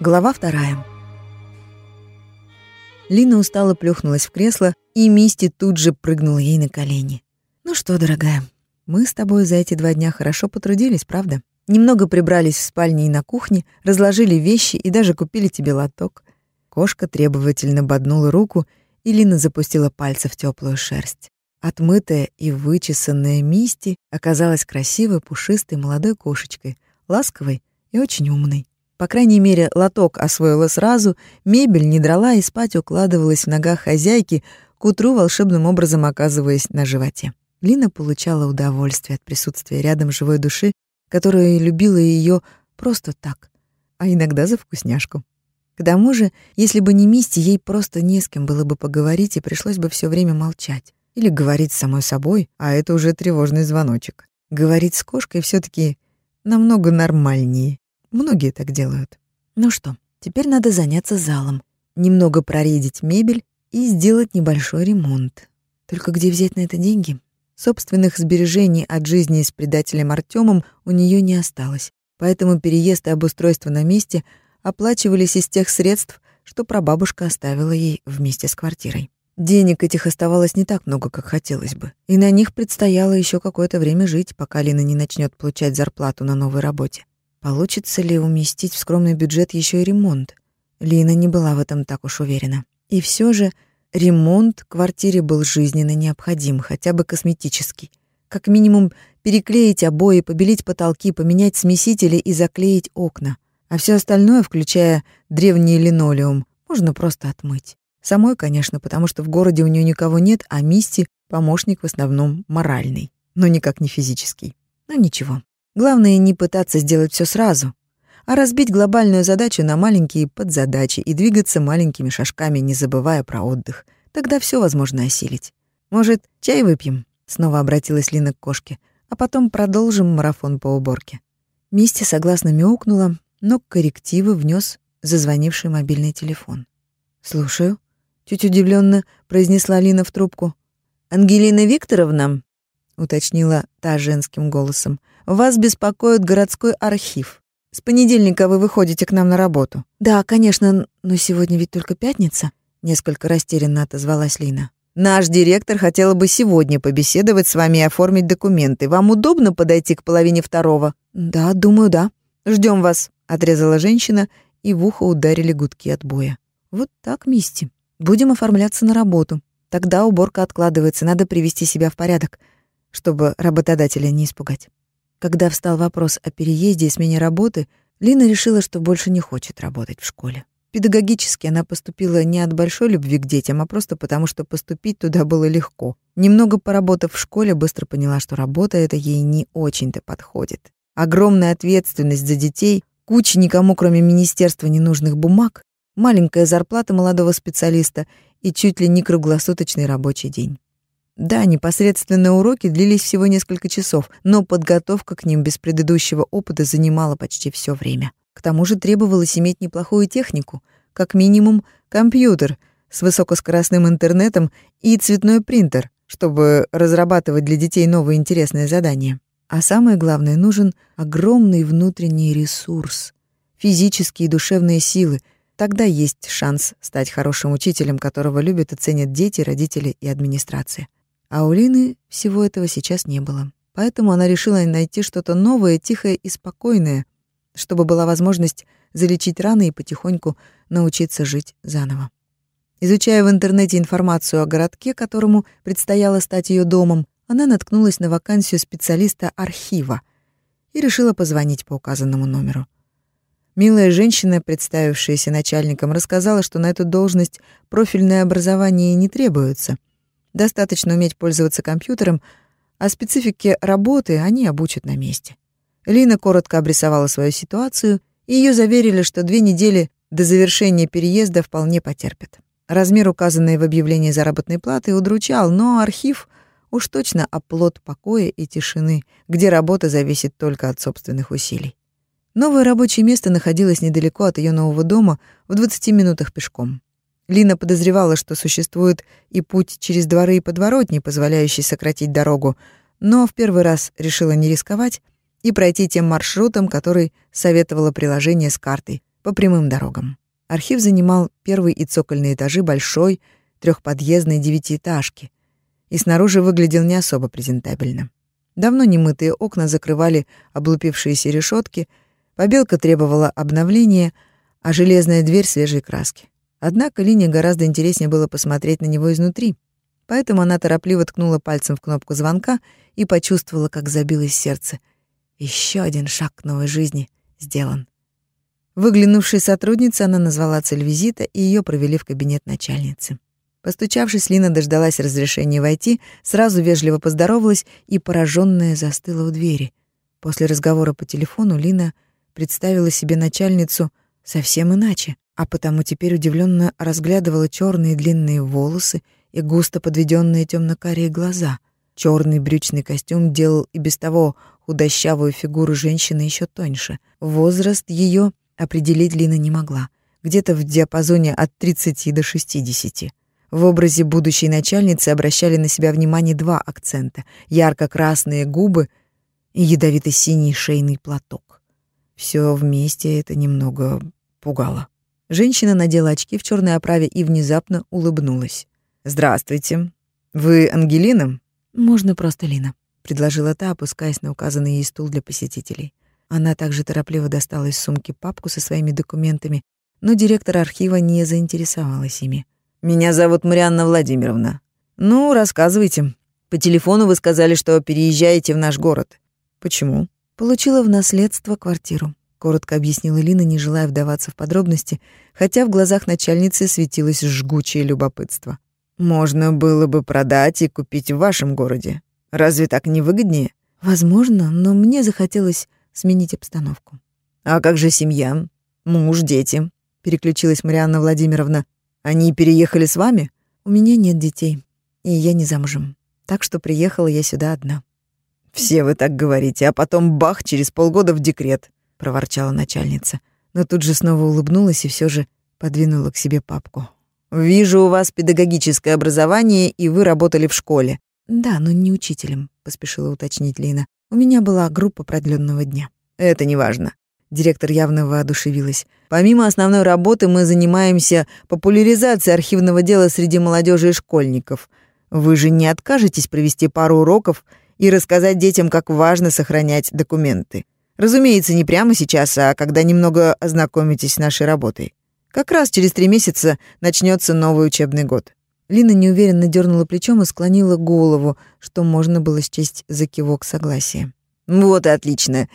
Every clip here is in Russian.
Глава вторая. Лина устало плюхнулась в кресло, и Мисти тут же прыгнула ей на колени. «Ну что, дорогая, мы с тобой за эти два дня хорошо потрудились, правда? Немного прибрались в спальне и на кухне, разложили вещи и даже купили тебе лоток». Кошка требовательно боднула руку, и Лина запустила пальцы в теплую шерсть. Отмытая и вычесанная Мисти оказалась красивой, пушистой молодой кошечкой, ласковой и очень умной. По крайней мере, лоток освоила сразу, мебель не драла и спать укладывалась в ногах хозяйки, к утру волшебным образом оказываясь на животе. Лина получала удовольствие от присутствия рядом живой души, которая любила ее просто так, а иногда за вкусняшку. К тому же, если бы не Мисти, ей просто не с кем было бы поговорить и пришлось бы все время молчать. Или говорить самой собой, а это уже тревожный звоночек. Говорить с кошкой все таки намного нормальнее. Многие так делают. Ну что, теперь надо заняться залом, немного проредить мебель и сделать небольшой ремонт. Только где взять на это деньги? Собственных сбережений от жизни с предателем Артемом у нее не осталось, поэтому переезд и обустройство на месте оплачивались из тех средств, что прабабушка оставила ей вместе с квартирой. Денег этих оставалось не так много, как хотелось бы, и на них предстояло еще какое-то время жить, пока Лина не начнет получать зарплату на новой работе. Получится ли уместить в скромный бюджет еще и ремонт? Лина не была в этом так уж уверена. И все же ремонт квартире был жизненно необходим, хотя бы косметический. Как минимум переклеить обои, побелить потолки, поменять смесители и заклеить окна. А все остальное, включая древний линолеум, можно просто отмыть. Самой, конечно, потому что в городе у нее никого нет, а Мисти — помощник в основном моральный, но никак не физический. Но ничего, Главное не пытаться сделать все сразу, а разбить глобальную задачу на маленькие подзадачи и двигаться маленькими шажками, не забывая про отдых. Тогда все возможно осилить. Может, чай выпьем? Снова обратилась Лина к кошке. А потом продолжим марафон по уборке. Мисти согласно мяукнула, но коррективы внес зазвонивший мобильный телефон. «Слушаю», — чуть удивленно произнесла Лина в трубку. «Ангелина Викторовна?» — уточнила та женским голосом. Вас беспокоит городской архив. С понедельника вы выходите к нам на работу. Да, конечно, но сегодня ведь только пятница, несколько растерянно отозвалась Лина. Наш директор хотела бы сегодня побеседовать с вами и оформить документы. Вам удобно подойти к половине второго? Да, думаю, да. Ждем вас, отрезала женщина, и в ухо ударили гудки отбоя. Вот так, Мисти. Будем оформляться на работу. Тогда уборка откладывается, надо привести себя в порядок, чтобы работодателя не испугать. Когда встал вопрос о переезде и смене работы, Лина решила, что больше не хочет работать в школе. Педагогически она поступила не от большой любви к детям, а просто потому, что поступить туда было легко. Немного поработав в школе, быстро поняла, что работа эта ей не очень-то подходит. Огромная ответственность за детей, куча никому, кроме министерства, ненужных бумаг, маленькая зарплата молодого специалиста и чуть ли не круглосуточный рабочий день. Да, непосредственные уроки длились всего несколько часов, но подготовка к ним без предыдущего опыта занимала почти все время. К тому же требовалось иметь неплохую технику, как минимум компьютер с высокоскоростным интернетом и цветной принтер, чтобы разрабатывать для детей новые интересные задания. А самое главное, нужен огромный внутренний ресурс, физические и душевные силы. Тогда есть шанс стать хорошим учителем, которого любят и ценят дети, родители и администрация. А у Лины всего этого сейчас не было. Поэтому она решила найти что-то новое, тихое и спокойное, чтобы была возможность залечить раны и потихоньку научиться жить заново. Изучая в интернете информацию о городке, которому предстояло стать ее домом, она наткнулась на вакансию специалиста архива и решила позвонить по указанному номеру. Милая женщина, представившаяся начальником, рассказала, что на эту должность профильное образование не требуется — Достаточно уметь пользоваться компьютером, а специфике работы они обучат на месте. Лина коротко обрисовала свою ситуацию, и ее заверили, что две недели до завершения переезда вполне потерпят. Размер, указанный в объявлении заработной платы, удручал, но архив уж точно оплот покоя и тишины, где работа зависит только от собственных усилий. Новое рабочее место находилось недалеко от ее нового дома, в 20 минутах пешком. Лина подозревала, что существует и путь через дворы и подворотни, позволяющий сократить дорогу, но в первый раз решила не рисковать и пройти тем маршрутом, который советовало приложение с картой, по прямым дорогам. Архив занимал первый и цокольные этажи большой трехподъездной девятиэтажки и снаружи выглядел не особо презентабельно. Давно немытые окна закрывали облупившиеся решетки, побелка требовала обновления, а железная дверь — свежей краски. Однако Лине гораздо интереснее было посмотреть на него изнутри, поэтому она торопливо ткнула пальцем в кнопку звонка и почувствовала, как забилось сердце. Еще один шаг к новой жизни сделан. Выглянувшей сотруднице она назвала цель визита, и ее провели в кабинет начальницы. Постучавшись, Лина дождалась разрешения войти, сразу вежливо поздоровалась и, пораженная, застыла у двери. После разговора по телефону Лина представила себе начальницу совсем иначе, а потому теперь удивленно разглядывала черные длинные волосы и густо подведенные темно-карие глаза. Черный брючный костюм делал и без того худощавую фигуру женщины еще тоньше. Возраст ее определить Лина не могла. Где-то в диапазоне от 30 до 60. В образе будущей начальницы обращали на себя внимание два акцента: ярко-красные губы и ядовито-синий шейный платок. Все вместе это немного пугало. Женщина надела очки в черной оправе и внезапно улыбнулась. Здравствуйте. Вы Ангелина? Можно просто Лина, предложила та, опускаясь на указанный ей стул для посетителей. Она также торопливо достала из сумки папку со своими документами, но директор архива не заинтересовалась ими. Меня зовут Марианна Владимировна. Ну, рассказывайте. По телефону вы сказали, что переезжаете в наш город. Почему? Получила в наследство квартиру. Коротко объяснила Лина, не желая вдаваться в подробности, хотя в глазах начальницы светилось жгучее любопытство. Можно было бы продать и купить в вашем городе. Разве так не выгоднее? Возможно, но мне захотелось сменить обстановку. А как же семья? Муж, дети? Переключилась Марианна Владимировна. Они переехали с вами? У меня нет детей, и я не замужем. Так что приехала я сюда одна. Все вы так говорите, а потом бах, через полгода в декрет, проворчала начальница, но тут же снова улыбнулась и все же подвинула к себе папку. Вижу, у вас педагогическое образование, и вы работали в школе. Да, но не учителем, поспешила уточнить Лина. У меня была группа продленного дня. Это не важно. Директор явно воодушевилась. Помимо основной работы мы занимаемся популяризацией архивного дела среди молодежи и школьников. Вы же не откажетесь провести пару уроков и рассказать детям, как важно сохранять документы. Разумеется, не прямо сейчас, а когда немного ознакомитесь с нашей работой. Как раз через три месяца начнется новый учебный год. Лина неуверенно дернула плечом и склонила голову, что можно было счесть за кивок согласия. Вот и отлично.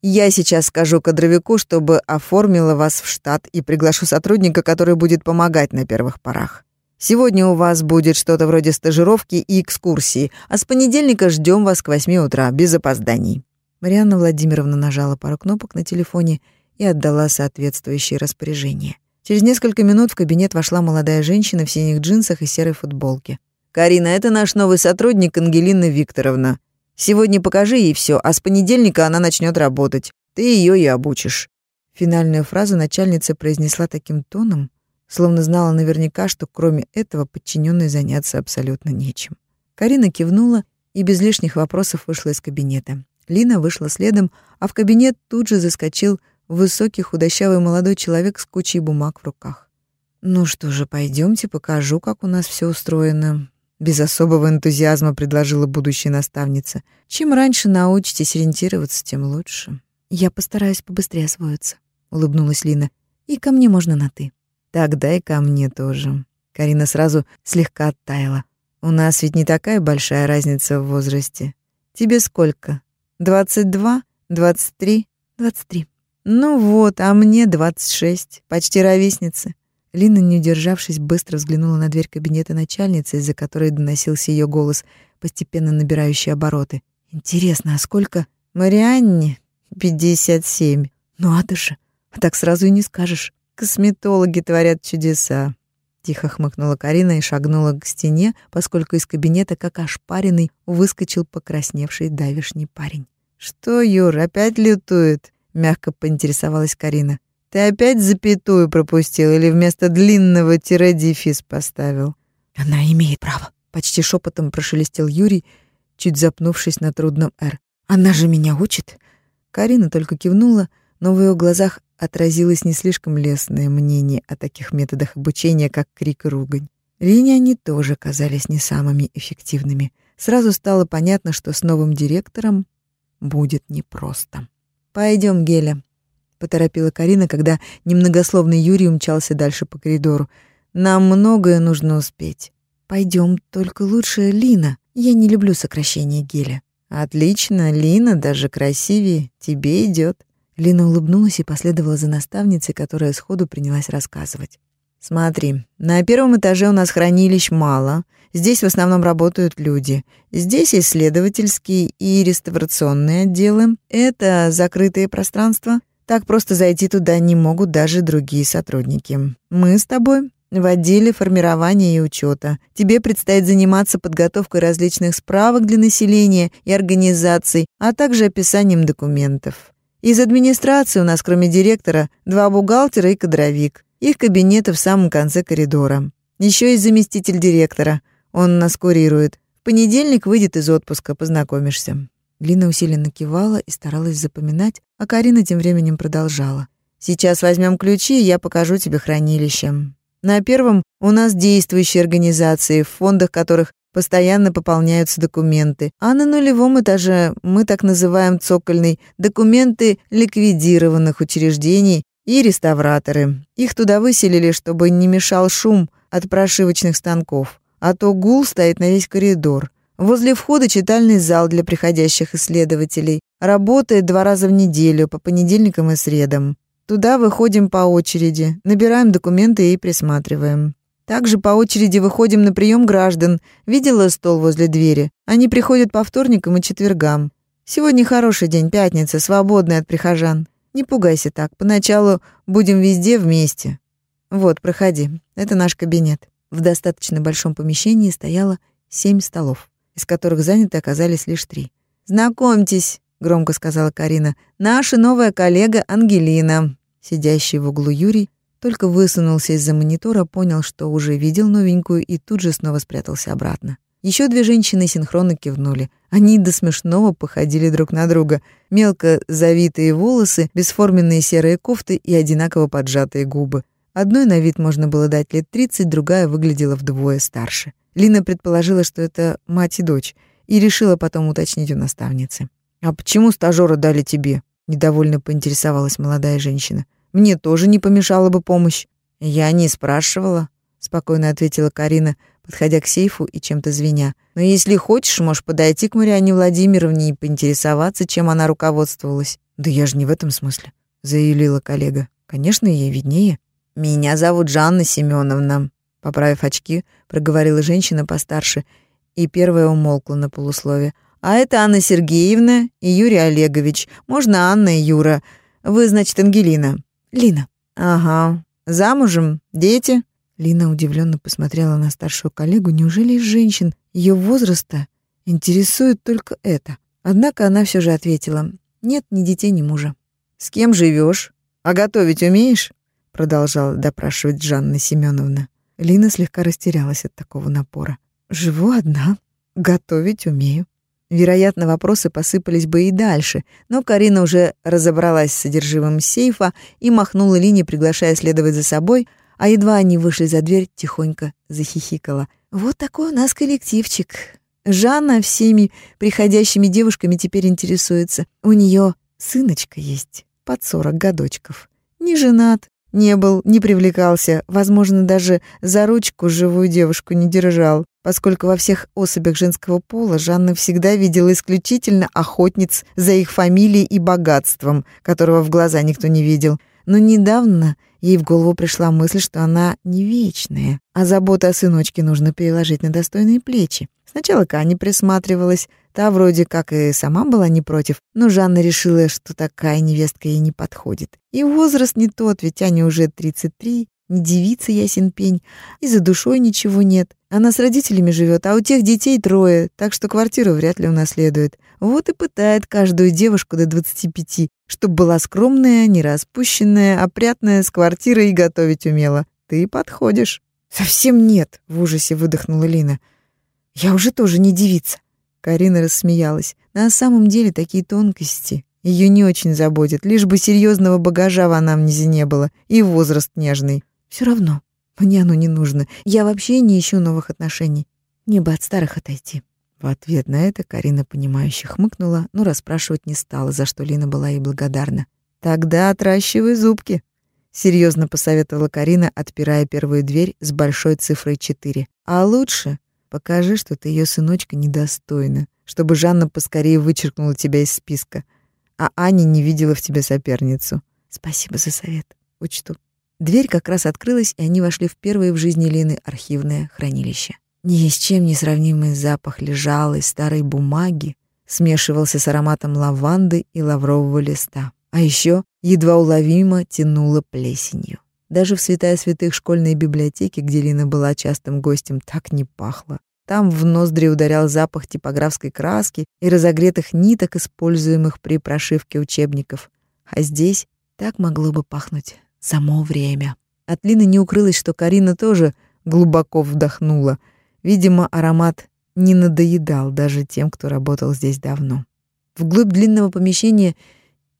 Я сейчас скажу кадровику, чтобы оформила вас в штат и приглашу сотрудника, который будет помогать на первых порах. Сегодня у вас будет что-то вроде стажировки и экскурсии, а с понедельника ждем вас к восьми утра, без опозданий». Марианна Владимировна нажала пару кнопок на телефоне и отдала соответствующие распоряжения. Через несколько минут в кабинет вошла молодая женщина в синих джинсах и серой футболке. «Карина, это наш новый сотрудник Ангелина Викторовна. Сегодня покажи ей все, а с понедельника она начнет работать. Ты ее и обучишь». Финальную фразу начальница произнесла таким тоном, словно знала наверняка, что кроме этого подчиненной заняться абсолютно нечем. Карина кивнула и без лишних вопросов вышла из кабинета. Лина вышла следом, а в кабинет тут же заскочил высокий худощавый молодой человек с кучей бумаг в руках. «Ну что же, пойдемте, покажу, как у нас все устроено. Без особого энтузиазма предложила будущая наставница. Чем раньше научитесь ориентироваться, тем лучше. Я постараюсь побыстрее освоиться, улыбнулась Лина. И ко мне можно на ты. Тогда и ко мне тоже. Карина сразу слегка оттаяла. У нас ведь не такая большая разница в возрасте. Тебе сколько? Двадцать два? Двадцать три? Двадцать три. Ну вот, а мне двадцать шесть. Почти ровесницы. Лина, не удержавшись, быстро взглянула на дверь кабинета начальницы, из-за которой доносился ее голос, постепенно набирающий обороты. «Интересно, а сколько?» «Марианне? Пятьдесят семь. Ну, а ты же, а так сразу и не скажешь. Косметологи творят чудеса». Тихо хмыкнула Карина и шагнула к стене, поскольку из кабинета, как ошпаренный, выскочил покрасневший давишний парень. «Что, Юр, опять лютует?» — мягко поинтересовалась Карина. Ты опять запятую пропустил или вместо длинного тире дефис поставил? Она имеет право, почти шепотом прошелестел Юрий, чуть запнувшись на трудном «Р». Она же меня учит. Карина только кивнула, но в ее глазах отразилось не слишком лестное мнение о таких методах обучения, как крик и ругань. Линии они тоже казались не самыми эффективными. Сразу стало понятно, что с новым директором будет непросто. «Пойдем, Геля», — поторопила Карина, когда немногословный Юрий умчался дальше по коридору. «Нам многое нужно успеть». «Пойдем, только лучше Лина. Я не люблю сокращение Геля». «Отлично, Лина даже красивее. Тебе идет. Лина улыбнулась и последовала за наставницей, которая сходу принялась рассказывать. «Смотри, на первом этаже у нас хранилищ мало. Здесь в основном работают люди. Здесь исследовательские и реставрационные отделы. Это закрытые пространства. Так просто зайти туда не могут даже другие сотрудники. Мы с тобой в отделе формирования и учета. Тебе предстоит заниматься подготовкой различных справок для населения и организаций, а также описанием документов. Из администрации у нас, кроме директора, два бухгалтера и кадровик. Их кабинеты в самом конце коридора. Еще есть заместитель директора. Он нас курирует. В понедельник выйдет из отпуска, познакомишься». Лина усиленно кивала и старалась запоминать, а Карина тем временем продолжала. «Сейчас возьмем ключи, и я покажу тебе хранилище. На первом у нас действующие организации, в фондах которых постоянно пополняются документы. А на нулевом этаже мы так называем цокольный документы ликвидированных учреждений и реставраторы. Их туда выселили, чтобы не мешал шум от прошивочных станков. А то гул стоит на весь коридор. Возле входа читальный зал для приходящих исследователей. Работает два раза в неделю, по понедельникам и средам. Туда выходим по очереди, набираем документы и присматриваем. Также по очереди выходим на прием граждан. Видела стол возле двери? Они приходят по вторникам и четвергам. Сегодня хороший день, пятница, свободный от прихожан. Не пугайся так, поначалу будем везде вместе. Вот, проходи, это наш кабинет. В достаточно большом помещении стояло семь столов, из которых заняты оказались лишь три. «Знакомьтесь», — громко сказала Карина, — «наша новая коллега Ангелина». Сидящий в углу Юрий только высунулся из-за монитора, понял, что уже видел новенькую и тут же снова спрятался обратно. Еще две женщины синхронно кивнули. Они до смешного походили друг на друга. Мелко завитые волосы, бесформенные серые кофты и одинаково поджатые губы. Одной на вид можно было дать лет 30, другая выглядела вдвое старше. Лина предположила, что это мать и дочь, и решила потом уточнить у наставницы. «А почему стажёра дали тебе?» — недовольно поинтересовалась молодая женщина. Мне тоже не помешала бы помощь. Я не спрашивала, спокойно ответила Карина, подходя к сейфу и чем-то звеня. Но если хочешь, можешь подойти к Марианне Владимировне и поинтересоваться, чем она руководствовалась. Да я же не в этом смысле, заявила коллега. Конечно, ей виднее. Меня зовут Жанна Семеновна, поправив очки, проговорила женщина постарше, и первая умолкла на полуслове. А это Анна Сергеевна и Юрий Олегович. Можно Анна и Юра. Вы, значит, Ангелина. Лина. Ага. Замужем? Дети? Лина удивленно посмотрела на старшую коллегу. Неужели из женщин ее возраста интересует только это? Однако она все же ответила: "Нет, ни детей, ни мужа". "С кем живешь? А готовить умеешь?" продолжала допрашивать Жанна Семеновна. Лина слегка растерялась от такого напора. "Живу одна, готовить умею". Вероятно, вопросы посыпались бы и дальше, но Карина уже разобралась с содержимым сейфа и махнула Лине, приглашая следовать за собой, а едва они вышли за дверь, тихонько захихикала. «Вот такой у нас коллективчик. Жанна всеми приходящими девушками теперь интересуется. У нее сыночка есть, под сорок годочков. Не женат, не был, не привлекался, возможно, даже за ручку живую девушку не держал поскольку во всех особях женского пола Жанна всегда видела исключительно охотниц за их фамилией и богатством, которого в глаза никто не видел. Но недавно ей в голову пришла мысль, что она не вечная, а забота о сыночке нужно переложить на достойные плечи. Сначала к Ане присматривалась, та вроде как и сама была не против, но Жанна решила, что такая невестка ей не подходит. И возраст не тот, ведь Ане уже 33, не девица ясен пень, и за душой ничего нет. Она с родителями живет, а у тех детей трое, так что квартиру вряд ли унаследует. Вот и пытает каждую девушку до 25, чтобы была скромная, не распущенная, опрятная, с квартирой и готовить умела. Ты подходишь. Совсем нет, в ужасе выдохнула Лина. Я уже тоже не девица. Карина рассмеялась. На самом деле такие тонкости Ее не очень заботит, лишь бы серьезного багажа в анамнезе не было и возраст нежный. Все равно, мне оно не нужно. Я вообще не ищу новых отношений. Мне бы от старых отойти. В ответ на это Карина, понимающе хмыкнула, но расспрашивать не стала, за что Лина была ей благодарна. «Тогда отращивай зубки», — серьезно посоветовала Карина, отпирая первую дверь с большой цифрой 4. «А лучше покажи, что ты ее сыночка недостойна, чтобы Жанна поскорее вычеркнула тебя из списка, а Аня не видела в тебе соперницу». «Спасибо за совет. Учту». Дверь как раз открылась, и они вошли в первое в жизни Лины архивное хранилище. Ни с чем не сравнимый запах лежалой старой бумаги смешивался с ароматом лаванды и лаврового листа. А еще едва уловимо тянуло плесенью. Даже в святая святых школьной библиотеке, где Лина была частым гостем, так не пахло. Там в ноздри ударял запах типографской краски и разогретых ниток, используемых при прошивке учебников. А здесь так могло бы пахнуть само время. От Лины не укрылось, что Карина тоже глубоко вдохнула — Видимо, аромат не надоедал даже тем, кто работал здесь давно. Вглубь длинного помещения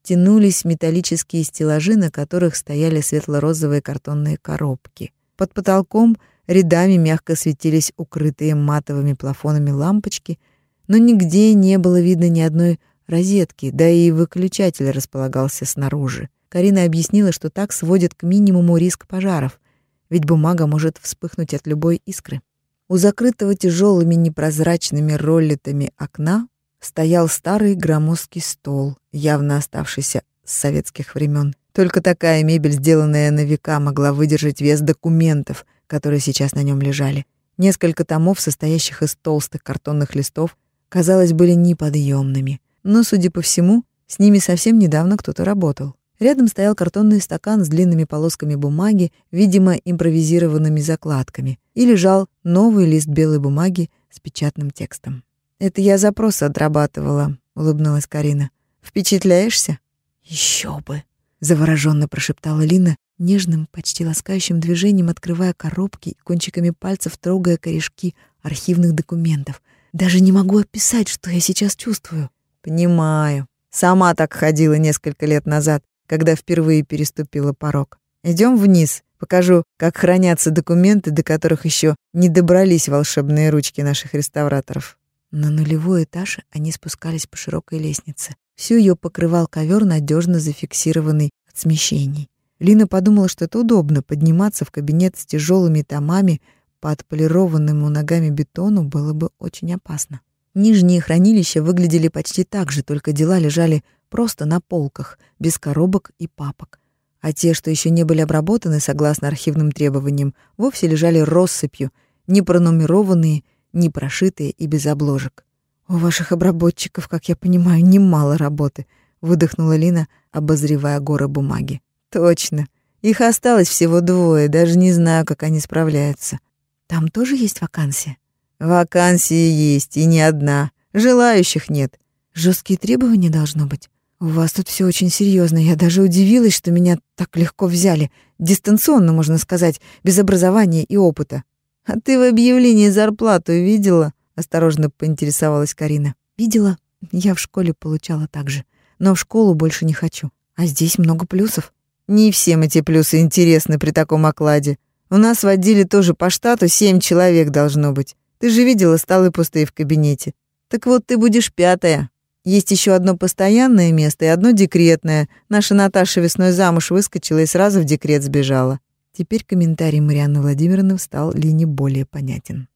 тянулись металлические стеллажи, на которых стояли светло-розовые картонные коробки. Под потолком рядами мягко светились укрытые матовыми плафонами лампочки, но нигде не было видно ни одной розетки, да и выключатель располагался снаружи. Карина объяснила, что так сводит к минимуму риск пожаров, ведь бумага может вспыхнуть от любой искры. У закрытого тяжелыми непрозрачными роллетами окна стоял старый громоздкий стол, явно оставшийся с советских времен. Только такая мебель, сделанная на века, могла выдержать вес документов, которые сейчас на нем лежали. Несколько томов, состоящих из толстых картонных листов, казалось, были неподъемными. Но, судя по всему, с ними совсем недавно кто-то работал. Рядом стоял картонный стакан с длинными полосками бумаги, видимо, импровизированными закладками, и лежал новый лист белой бумаги с печатным текстом. «Это я запрос отрабатывала», — улыбнулась Карина. «Впечатляешься?» «Еще бы!» — завороженно прошептала Лина, нежным, почти ласкающим движением открывая коробки и кончиками пальцев трогая корешки архивных документов. «Даже не могу описать, что я сейчас чувствую». «Понимаю. Сама так ходила несколько лет назад когда впервые переступила порог. Идем вниз, покажу, как хранятся документы, до которых еще не добрались волшебные ручки наших реставраторов. На нулевой этаж они спускались по широкой лестнице. Всю ее покрывал ковер, надежно зафиксированный от смещений. Лина подумала, что это удобно подниматься в кабинет с тяжелыми томами по отполированному ногами бетону было бы очень опасно. Нижние хранилища выглядели почти так же, только дела лежали просто на полках, без коробок и папок. А те, что еще не были обработаны согласно архивным требованиям, вовсе лежали россыпью, не пронумерованные, не прошитые и без обложек. «У ваших обработчиков, как я понимаю, немало работы», — выдохнула Лина, обозревая горы бумаги. «Точно. Их осталось всего двое, даже не знаю, как они справляются. Там тоже есть вакансия?» «Вакансии есть, и не одна. Желающих нет. Жесткие требования должно быть. У вас тут все очень серьезно. Я даже удивилась, что меня так легко взяли. Дистанционно, можно сказать, без образования и опыта. А ты в объявлении зарплату видела? Осторожно поинтересовалась Карина. Видела. Я в школе получала так же. Но в школу больше не хочу. А здесь много плюсов. Не всем эти плюсы интересны при таком окладе. У нас в отделе тоже по штату семь человек должно быть. Ты же видела столы пустые в кабинете. Так вот ты будешь пятая. Есть еще одно постоянное место и одно декретное. Наша Наташа весной замуж выскочила и сразу в декрет сбежала. Теперь комментарий Марианны Владимировны стал Лине более понятен.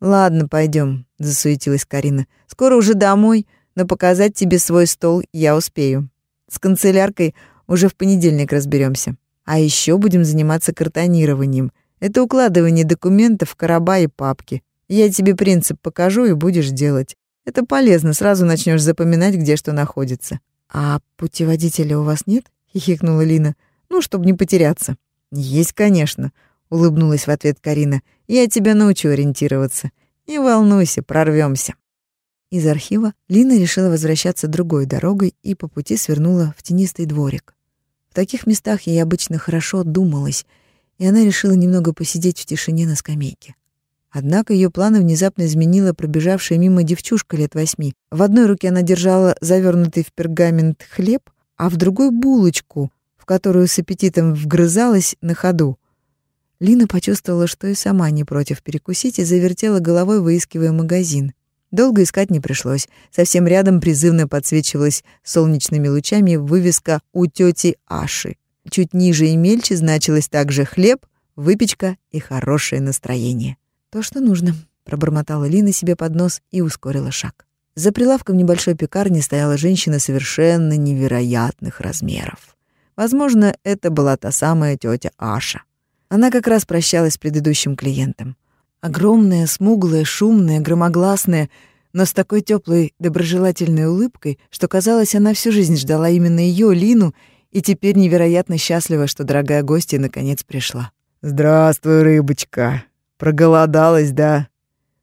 «Ладно, пойдем», — засуетилась Карина. «Скоро уже домой, но показать тебе свой стол я успею. С канцеляркой уже в понедельник разберемся. А еще будем заниматься картонированием. Это укладывание документов в короба и папки. Я тебе принцип покажу и будешь делать. Это полезно, сразу начнешь запоминать, где что находится. А путеводителя у вас нет? хихикнула Лина. Ну, чтобы не потеряться. Есть, конечно, улыбнулась в ответ Карина. Я тебя научу ориентироваться. Не волнуйся, прорвемся. Из архива Лина решила возвращаться другой дорогой и по пути свернула в тенистый дворик. В таких местах ей обычно хорошо думалось, и она решила немного посидеть в тишине на скамейке. Однако ее планы внезапно изменила пробежавшая мимо девчушка лет восьми. В одной руке она держала завернутый в пергамент хлеб, а в другой — булочку, в которую с аппетитом вгрызалась на ходу. Лина почувствовала, что и сама не против перекусить, и завертела головой, выискивая магазин. Долго искать не пришлось. Совсем рядом призывно подсвечивалась солнечными лучами вывеска «У тети Аши». Чуть ниже и мельче значилось также «Хлеб», «Выпечка» и «Хорошее настроение». «То, что нужно», — пробормотала Лина себе под нос и ускорила шаг. За прилавком небольшой пекарни стояла женщина совершенно невероятных размеров. Возможно, это была та самая тетя Аша. Она как раз прощалась с предыдущим клиентом. Огромная, смуглая, шумная, громогласная, но с такой теплой, доброжелательной улыбкой, что казалось, она всю жизнь ждала именно ее, Лину, и теперь невероятно счастлива, что дорогая гостья наконец пришла. «Здравствуй, рыбочка. Проголодалась, да?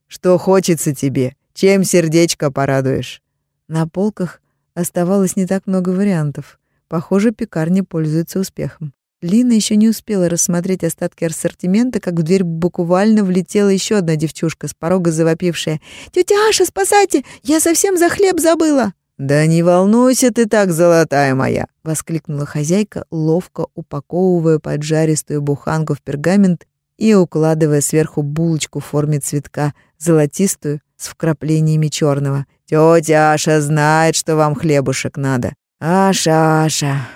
Что хочется тебе? Чем сердечко порадуешь?» На полках оставалось не так много вариантов. Похоже, пекарня пользуется успехом. Лина еще не успела рассмотреть остатки ассортимента, как в дверь буквально влетела еще одна девчушка с порога завопившая. «Тетя Аша, спасайте! Я совсем за хлеб забыла!» «Да не волнуйся ты так, золотая моя!» — воскликнула хозяйка, ловко упаковывая поджаристую буханку в пергамент и укладывая сверху булочку в форме цветка, золотистую, с вкраплениями черного. «Тетя Аша знает, что вам хлебушек надо. Аша, Аша,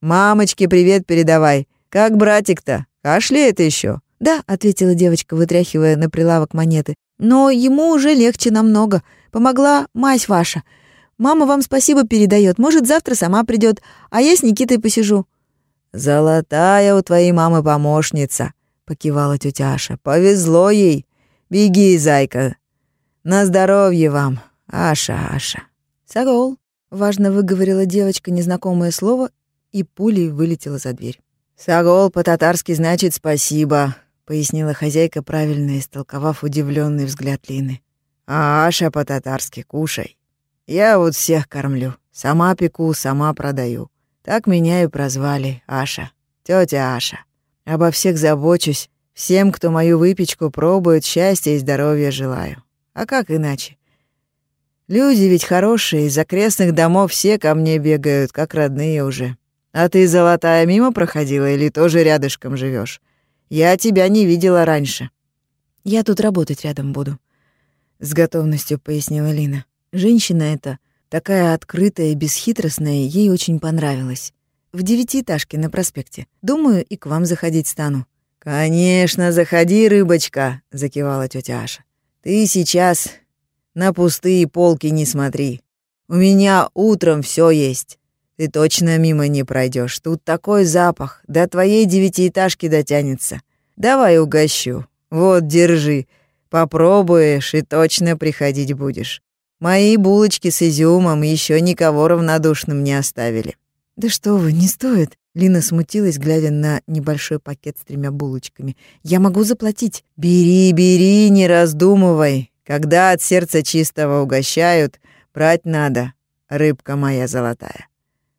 «Мамочке привет передавай. Как братик-то? Кашляет еще?» «Да», — ответила девочка, вытряхивая на прилавок монеты. «Но ему уже легче намного. Помогла мать ваша. Мама вам спасибо передает. Может, завтра сама придет, а я с Никитой посижу». «Золотая у твоей мамы помощница», — покивала тетя Аша. «Повезло ей. Беги, зайка. На здоровье вам, Аша, Аша». «Сагол», — важно выговорила девочка незнакомое слово и пулей вылетела за дверь. «Сагол по-татарски значит «спасибо», — пояснила хозяйка, правильно истолковав удивленный взгляд Лины. «А Аша по-татарски кушай. Я вот всех кормлю. Сама пеку, сама продаю. Так меня и прозвали Аша. Тетя Аша. Обо всех забочусь. Всем, кто мою выпечку пробует, счастья и здоровья желаю. А как иначе? Люди ведь хорошие, из окрестных домов все ко мне бегают, как родные уже. А ты, золотая, мимо проходила или тоже рядышком живешь? Я тебя не видела раньше. Я тут работать рядом буду, с готовностью пояснила Лина. Женщина эта, такая открытая и бесхитростная, ей очень понравилась. В девятиэтажке на проспекте. Думаю, и к вам заходить стану. Конечно, заходи, рыбочка, закивала тетя Аша. Ты сейчас на пустые полки не смотри. У меня утром все есть. Ты точно мимо не пройдешь. Тут такой запах, до твоей девятиэтажки дотянется. Давай угощу. Вот, держи. Попробуешь и точно приходить будешь. Мои булочки с изюмом еще никого равнодушным не оставили. Да что вы, не стоит. Лина смутилась, глядя на небольшой пакет с тремя булочками. Я могу заплатить. Бери, бери, не раздумывай. Когда от сердца чистого угощают, брать надо, рыбка моя золотая.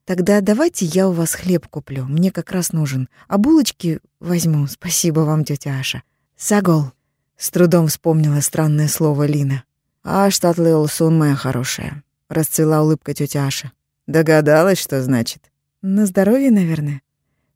Тогда давайте я у вас хлеб куплю, мне как раз нужен. А булочки возьму, спасибо вам, тетя Аша. Сагол. С трудом вспомнила странное слово Лина. А штатлы Олсун, моя хорошая. Расцвела улыбка тетя Аша. Догадалась, что значит? На здоровье, наверное.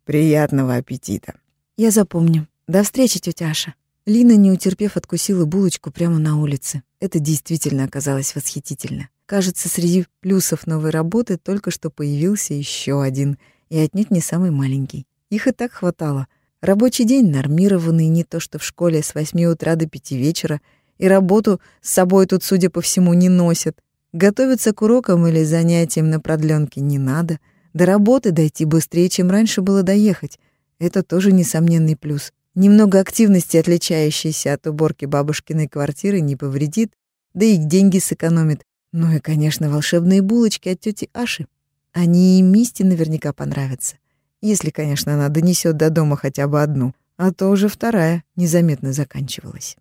Приятного аппетита. Я запомню. До встречи, тетя Аша. Лина, не утерпев, откусила булочку прямо на улице. Это действительно оказалось восхитительно. Кажется, среди плюсов новой работы только что появился еще один, и отнюдь не самый маленький. Их и так хватало. Рабочий день нормированный, не то что в школе с 8 утра до 5 вечера, и работу с собой тут, судя по всему, не носят. Готовиться к урокам или занятиям на продленке не надо. До работы дойти быстрее, чем раньше было доехать. Это тоже несомненный плюс. Немного активности, отличающейся от уборки бабушкиной квартиры, не повредит, да и деньги сэкономит. Ну и, конечно, волшебные булочки от тети Аши. Они и Мисте наверняка понравятся. Если, конечно, она донесет до дома хотя бы одну, а то уже вторая незаметно заканчивалась.